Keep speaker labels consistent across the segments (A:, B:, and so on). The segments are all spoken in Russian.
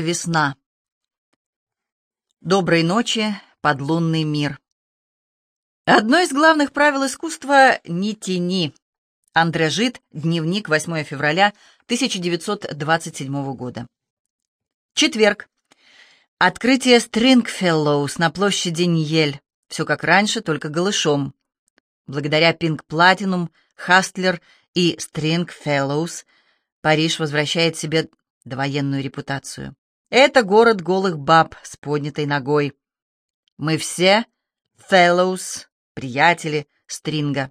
A: Весна. Доброй ночи, подлунный мир. Одно из главных правил искусства — не тяни. Андре Жид, дневник, 8 февраля 1927 года. Четверг. Открытие Стрингфеллоус на площади Ньель. Все как раньше, только голышом. Благодаря Пинк Платинум, Хастлер и Стрингфеллоус Париж возвращает себе довоенную репутацию. Это город голых баб с поднятой ногой. Мы все fellows, приятели Стринга.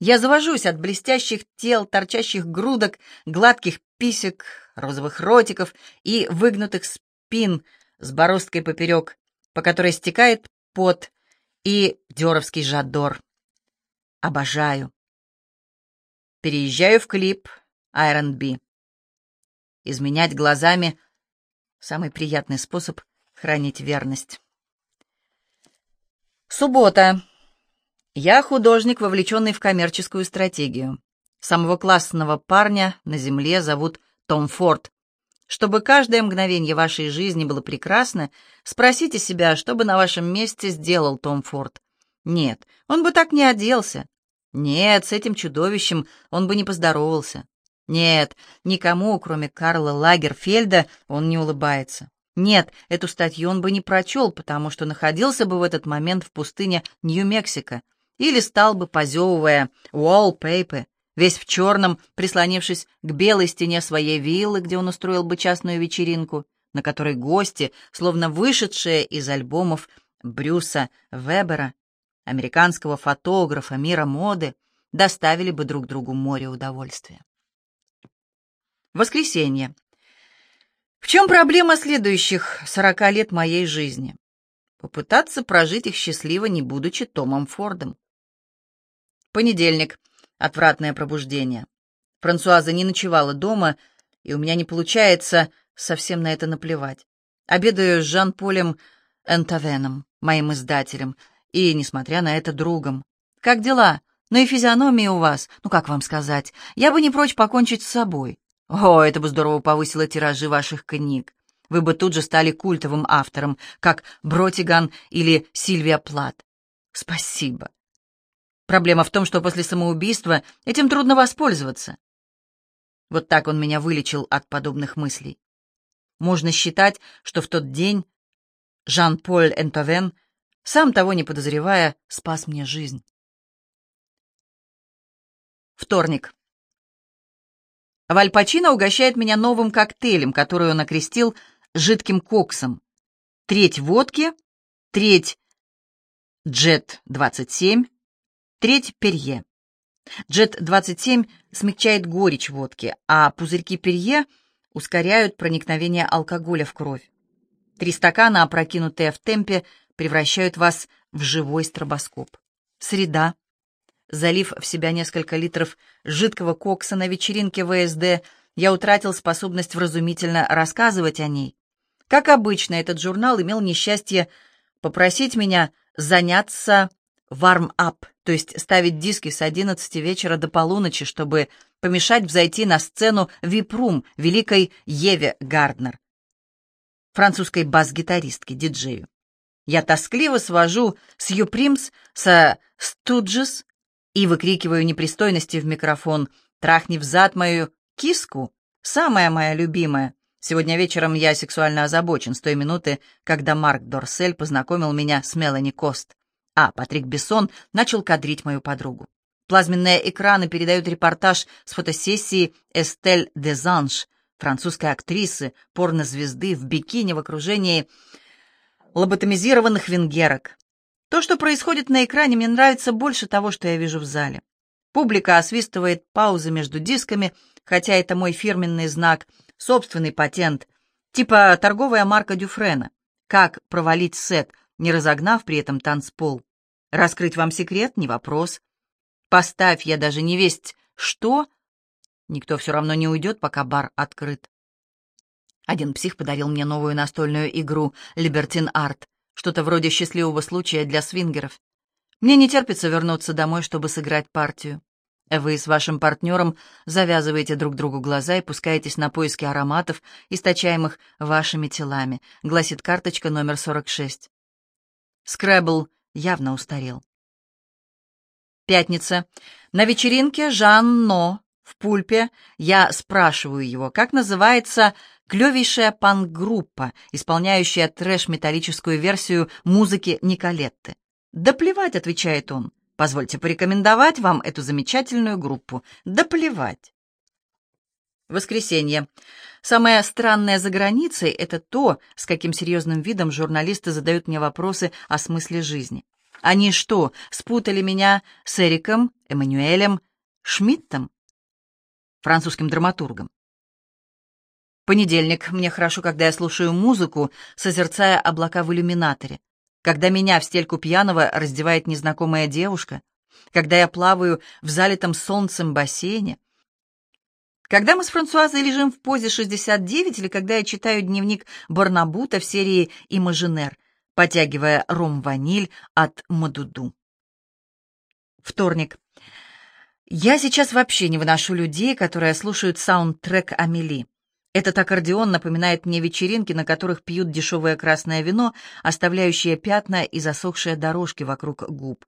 A: Я завожусь от блестящих тел, торчащих грудок, гладких писек, розовых ротиков и выгнутых спин с бороздкой поперек, по которой стекает пот и дёровский жадор. Обожаю. Переезжаю в клип Iron B. Изменять глазами Самый приятный способ хранить верность. Суббота. Я художник, вовлеченный в коммерческую стратегию. Самого классного парня на земле зовут Том Форд. Чтобы каждое мгновение вашей жизни было прекрасно, спросите себя, что бы на вашем месте сделал Том Форд. Нет, он бы так не оделся. Нет, с этим чудовищем он бы не поздоровался. Нет, никому, кроме Карла Лагерфельда, он не улыбается. Нет, эту статью он бы не прочел, потому что находился бы в этот момент в пустыне Нью-Мексико или стал бы, позевывая wallpaper, весь в черном, прислонившись к белой стене своей виллы, где он устроил бы частную вечеринку, на которой гости, словно вышедшие из альбомов Брюса Вебера, американского фотографа мира моды, доставили бы друг другу море удовольствия. Воскресенье. В чем проблема следующих сорока лет моей жизни? Попытаться прожить их счастливо, не будучи Томом Фордом. Понедельник. Отвратное пробуждение. Франсуаза не ночевала дома, и у меня не получается совсем на это наплевать. Обедаю с Жан-Полем Энтавеном, моим издателем, и, несмотря на это, другом. Как дела? Ну и физиономия у вас, ну как вам сказать, я бы не прочь покончить с собой. О, это бы здорово повысило тиражи ваших книг. Вы бы тут же стали культовым автором, как Бротиган или Сильвия Плат. Спасибо. Проблема в том, что после самоубийства этим трудно воспользоваться. Вот так он меня вылечил от подобных мыслей. Можно считать, что в тот день Жан-Поль Энтовен, сам того не подозревая, спас мне жизнь. Вторник. Вальпачино угощает меня новым коктейлем, который он окрестил жидким коксом. Треть водки, треть Джет-27, треть Перье. Джет-27 смягчает горечь водки, а пузырьки Перье ускоряют проникновение алкоголя в кровь. Три стакана, опрокинутые в темпе, превращают вас в живой стробоскоп. Среда. Залив в себя несколько литров жидкого кокса на вечеринке ВСД, я утратил способность вразумительно рассказывать о ней. Как обычно, этот журнал имел несчастье попросить меня заняться варм-ап, то есть ставить диски с 11 вечера до полуночи, чтобы помешать взойти на сцену випрум великой Еве Гарднер, французской бас-гитаристке, диджею. Я тоскливо свожу с Юпримс со Студжес и выкрикиваю непристойности в микрофон «Трахни взад мою киску, самая моя любимая». Сегодня вечером я сексуально озабочен с той минуты, когда Марк Дорсель познакомил меня с Мелани Кост, а Патрик Бессон начал кадрить мою подругу. Плазменные экраны передают репортаж с фотосессии Эстель Дезанж, французской актрисы, порнозвезды в бикини в окружении лоботомизированных венгерок. То, что происходит на экране, мне нравится больше того, что я вижу в зале. Публика освистывает паузы между дисками, хотя это мой фирменный знак, собственный патент, типа торговая марка Дюфрена. Как провалить сет, не разогнав при этом танцпол? Раскрыть вам секрет — не вопрос. Поставь я даже не весть что, никто все равно не уйдет, пока бар открыт. Один псих подарил мне новую настольную игру «Либертин Арт». Что-то вроде счастливого случая для свингеров. Мне не терпится вернуться домой, чтобы сыграть партию. Вы с вашим партнером завязываете друг другу глаза и пускаетесь на поиски ароматов, источаемых вашими телами, гласит карточка номер 46. Скрэбл явно устарел. Пятница. На вечеринке Жан Но в пульпе я спрашиваю его, как называется клевейшая панк-группа, исполняющая трэш-металлическую версию музыки Николетты. «Да плевать», — отвечает он. «Позвольте порекомендовать вам эту замечательную группу. Да плевать». Воскресенье. Самое странное за границей — это то, с каким серьезным видом журналисты задают мне вопросы о смысле жизни. Они что, спутали меня с Эриком, Эммануэлем, Шмидтом, французским драматургом? Понедельник. Мне хорошо, когда я слушаю музыку, созерцая облака в иллюминаторе. Когда меня в стельку пьяного раздевает незнакомая девушка. Когда я плаваю в залитом солнцем бассейне. Когда мы с Франсуазой лежим в позе 69 или когда я читаю дневник Барнабута в серии «Имажинер», потягивая ром-ваниль от Мадуду. Вторник. Я сейчас вообще не выношу людей, которые слушают саундтрек Амели. Этот аккордеон напоминает мне вечеринки, на которых пьют дешевое красное вино, оставляющее пятна и засохшие дорожки вокруг губ.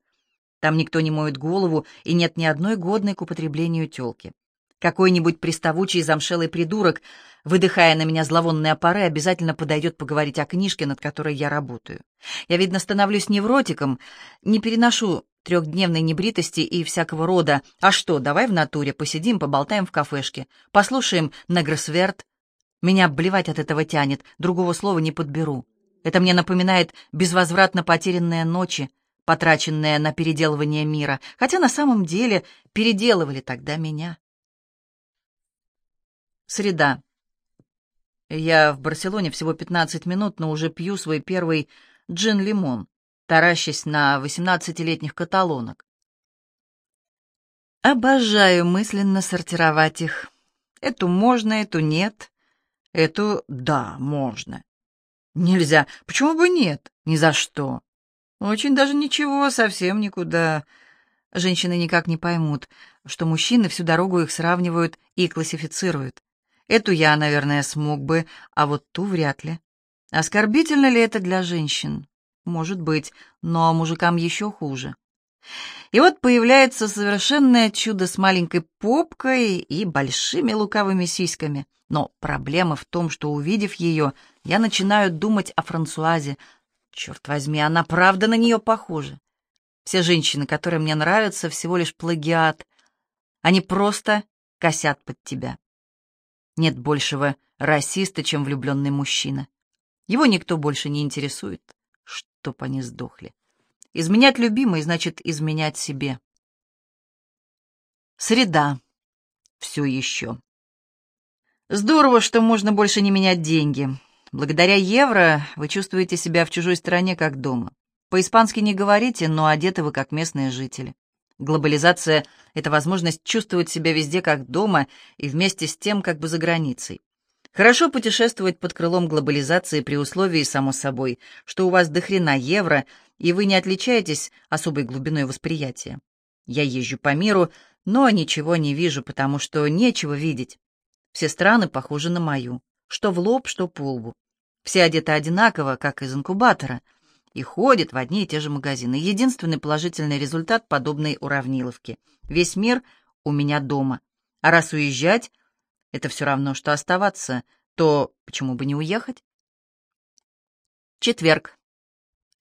A: Там никто не моет голову, и нет ни одной годной к употреблению тёлки. Какой-нибудь приставучий замшелый придурок, выдыхая на меня зловонные пары, обязательно подойдет поговорить о книжке, над которой я работаю. Я, видно, становлюсь невротиком, не переношу трехдневной небритости и всякого рода. А что, давай в натуре посидим, поболтаем в кафешке, послушаем Негросверт, меня обливать от этого тянет, другого слова не подберу. Это мне напоминает безвозвратно потерянные ночи, потраченные на переделывание мира, хотя на самом деле переделывали тогда меня. Среда. Я в Барселоне всего 15 минут, но уже пью свой первый джин-лимон, таращась на 18-летних каталонок. Обожаю мысленно сортировать их. Эту можно, эту нет. Эту «да, можно». Нельзя. Почему бы нет? Ни за что. Очень даже ничего, совсем никуда. Женщины никак не поймут, что мужчины всю дорогу их сравнивают и классифицируют. Эту я, наверное, смог бы, а вот ту вряд ли. Оскорбительно ли это для женщин? Может быть, но мужикам еще хуже. И вот появляется совершенное чудо с маленькой попкой и большими лукавыми сиськами. Но проблема в том, что, увидев ее, я начинаю думать о Франсуазе. Черт возьми, она правда на нее похожа. Все женщины, которые мне нравятся, всего лишь плагиат. Они просто косят под тебя. Нет большего расиста, чем влюбленный мужчина. Его никто больше не интересует, чтоб они сдохли. Изменять любимой значит изменять себе. Среда. Все еще. Здорово, что можно больше не менять деньги. Благодаря евро вы чувствуете себя в чужой стране как дома. По-испански не говорите, но одеты вы как местные жители. Глобализация — это возможность чувствовать себя везде как дома и вместе с тем как бы за границей. Хорошо путешествовать под крылом глобализации при условии, само собой, что у вас до хрена евро, и вы не отличаетесь особой глубиной восприятия. Я езжу по миру, но ничего не вижу, потому что нечего видеть. Все страны похожи на мою, что в лоб, что по лбу. Все одеты одинаково, как из инкубатора, и ходят в одни и те же магазины. Единственный положительный результат подобной уравниловки. Весь мир у меня дома. А раз уезжать, это все равно, что оставаться, то почему бы не уехать? Четверг.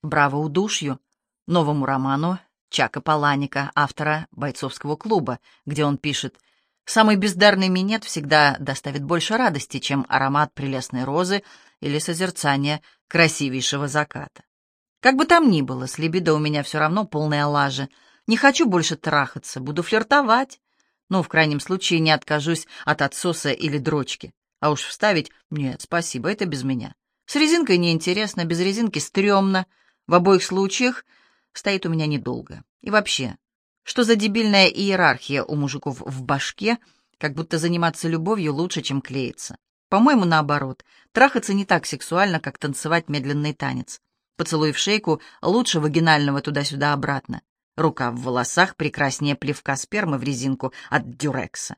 A: Браво удушью, новому роману Чака Паланика, автора бойцовского клуба, где он пишет «Самый бездарный минет всегда доставит больше радости, чем аромат прелестной розы или созерцание красивейшего заката». Как бы там ни было, с либидо у меня все равно полная лажа. Не хочу больше трахаться, буду флиртовать. Ну, в крайнем случае, не откажусь от отсоса или дрочки. А уж вставить — нет, спасибо, это без меня. С резинкой неинтересно, без резинки стрёмно. В обоих случаях стоит у меня недолго. И вообще, что за дебильная иерархия у мужиков в башке, как будто заниматься любовью лучше, чем клеиться. По-моему, наоборот, трахаться не так сексуально, как танцевать медленный танец. Поцелуй в шейку лучше вагинального туда-сюда обратно. Рука в волосах прекраснее плевка спермы в резинку от дюрекса.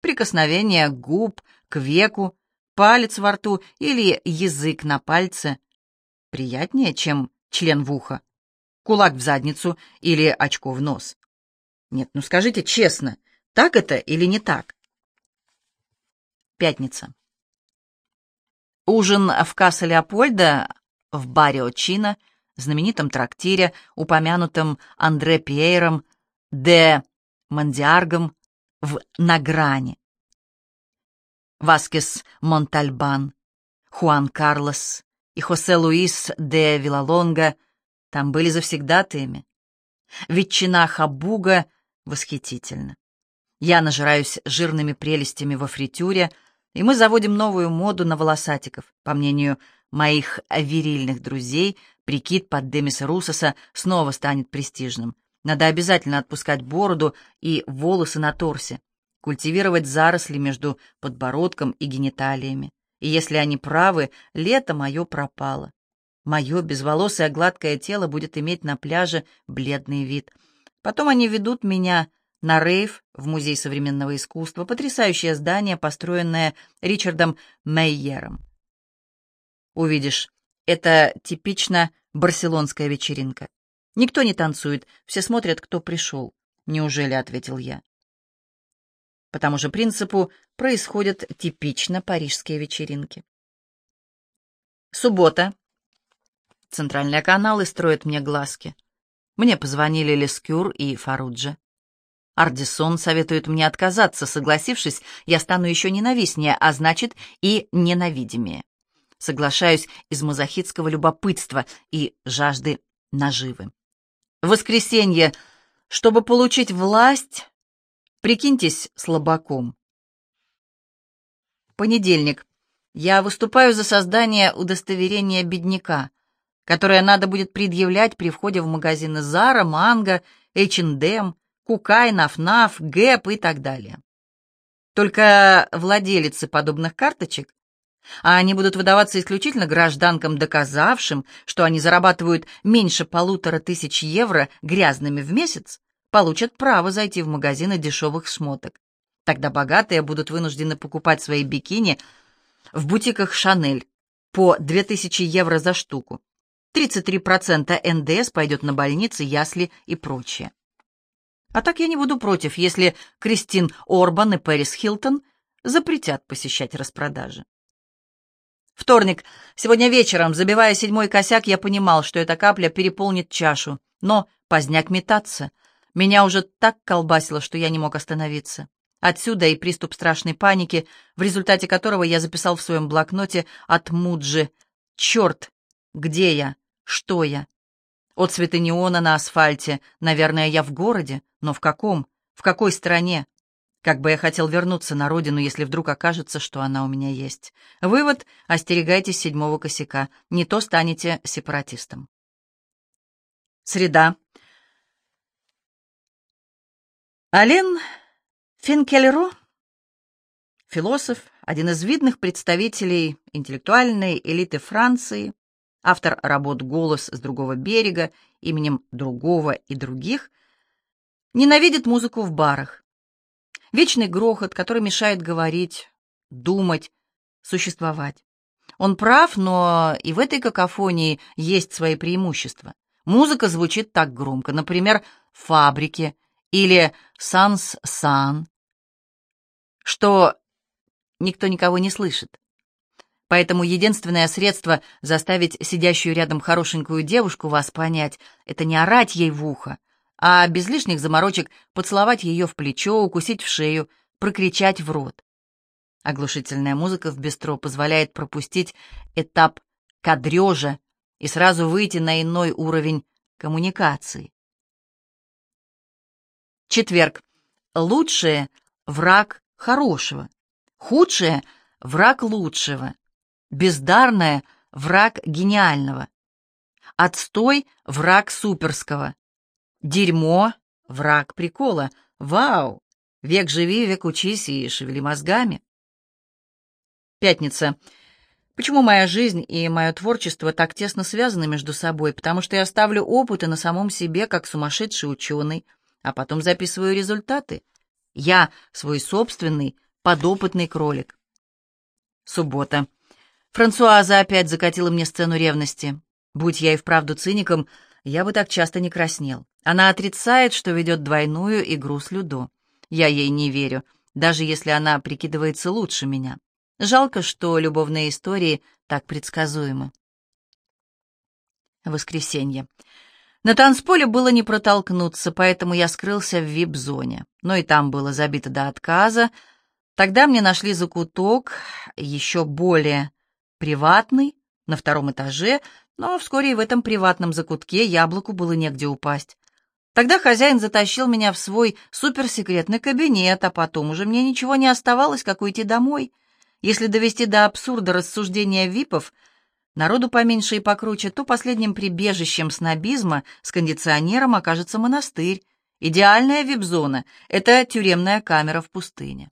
A: Прикосновение губ к веку, палец во рту или язык на пальце приятнее, чем член в ухо, кулак в задницу или очко в нос. Нет, ну скажите честно, так это или не так? Пятница. Ужин в Касса Леопольда в баре Очина, знаменитом трактире, упомянутом Андре Пьером де Мандиаргом в Награне. Васкес Монтальбан, Хуан Карлос и Хосе Луис де Вилалонга там были завсегдатаями. Ветчина хабуга восхитительна. Я нажираюсь жирными прелестями во фритюре, и мы заводим новую моду на волосатиков. По мнению моих вирильных друзей, прикид под Демиса Русоса снова станет престижным. Надо обязательно отпускать бороду и волосы на торсе, культивировать заросли между подбородком и гениталиями. И если они правы, лето мое пропало. Мое безволосое гладкое тело будет иметь на пляже бледный вид. Потом они ведут меня на рейв в Музей современного искусства, потрясающее здание, построенное Ричардом Мейером. Увидишь, это типично барселонская вечеринка. Никто не танцует, все смотрят, кто пришел. Неужели, — ответил я. По тому же принципу происходят типично парижские вечеринки. Суббота. Центральные каналы строят мне глазки. Мне позвонили Лескюр и Фаруджа. Ардисон советует мне отказаться, согласившись, я стану еще ненавистнее, а значит и ненавидимее. Соглашаюсь из мазохитского любопытства и жажды наживы. В воскресенье, чтобы получить власть, прикиньтесь слабаком. Понедельник. Я выступаю за создание удостоверения бедняка, которое надо будет предъявлять при входе в магазины Zara, Mango, H&M, Кукай, Наф-Наф, Гэп и так далее. Только владелицы подобных карточек, а они будут выдаваться исключительно гражданкам, доказавшим, что они зарабатывают меньше полутора тысяч евро грязными в месяц, получат право зайти в магазины дешевых шмоток. Тогда богатые будут вынуждены покупать свои бикини в бутиках «Шанель» по 2000 евро за штуку. 33% НДС пойдет на больницы, ясли и прочее. А так я не буду против, если Кристин Орбан и Пэрис Хилтон запретят посещать распродажи. Вторник. Сегодня вечером, забивая седьмой косяк, я понимал, что эта капля переполнит чашу. Но поздняк метаться. Меня уже так колбасило, что я не мог остановиться. Отсюда и приступ страшной паники, в результате которого я записал в своем блокноте от Муджи «Черт! Где я? Что я?» От цветы неона на асфальте. Наверное, я в городе. Но в каком? В какой стране? Как бы я хотел вернуться на родину, если вдруг окажется, что она у меня есть. Вывод — остерегайтесь седьмого косяка. Не то станете сепаратистом. Среда. Ален Финкельро, философ, один из видных представителей интеллектуальной элиты Франции, автор работ «Голос с другого берега», именем другого и других, ненавидит музыку в барах. Вечный грохот, который мешает говорить, думать, существовать. Он прав, но и в этой какофонии есть свои преимущества. Музыка звучит так громко, например, в фабрике или «Санс-Сан», что никто никого не слышит. Поэтому единственное средство заставить сидящую рядом хорошенькую девушку вас понять — это не орать ей в ухо, а без лишних заморочек поцеловать ее в плечо, укусить в шею, прокричать в рот. Оглушительная музыка в бистро позволяет пропустить этап кадрежа и сразу выйти на иной уровень коммуникации. Четверг. Лучшее — враг хорошего. Худшее — враг лучшего. Бездарное — враг гениального. Отстой — враг суперского. Дерьмо — враг прикола. Вау! Век живи, век учись и шевели мозгами. Пятница. Почему моя жизнь и мое творчество так тесно связаны между собой? Потому что я ставлю опыты на самом себе, как сумасшедший ученый, а потом записываю результаты. Я свой собственный подопытный кролик. Суббота. Франсуаза опять закатила мне сцену ревности. Будь я и вправду циником, я бы так часто не краснел. Она отрицает, что ведет двойную игру с Людо. Я ей не верю, даже если она прикидывается лучше меня. Жалко, что любовные истории так предсказуемы. Воскресенье. На танцполе было не протолкнуться, поэтому я скрылся в вип-зоне. Но и там было забито до отказа. Тогда мне нашли закуток, еще более приватный, на втором этаже, но вскоре и в этом приватном закутке яблоку было негде упасть. Тогда хозяин затащил меня в свой суперсекретный кабинет, а потом уже мне ничего не оставалось, как уйти домой. Если довести до абсурда рассуждения випов, народу поменьше и покруче, то последним прибежищем снобизма с кондиционером окажется монастырь. Идеальная вип-зона — это тюремная камера в пустыне.